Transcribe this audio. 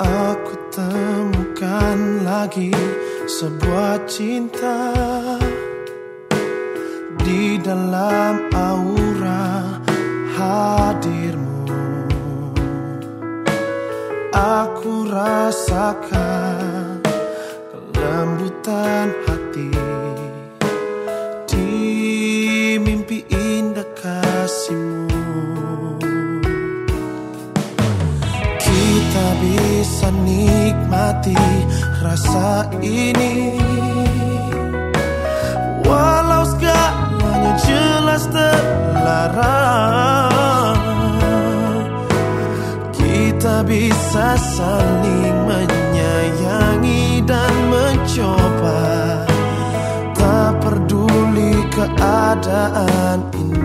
Aku temukan lagi sebuah cinta di dalam aura hadirmu. Aku rasakan kelembutan hati bisa nikmati rasa ini. Walau segalanya jelas terlarang Kita bisa saling menyayangi dan mencoba. Tak peduli keadaan ini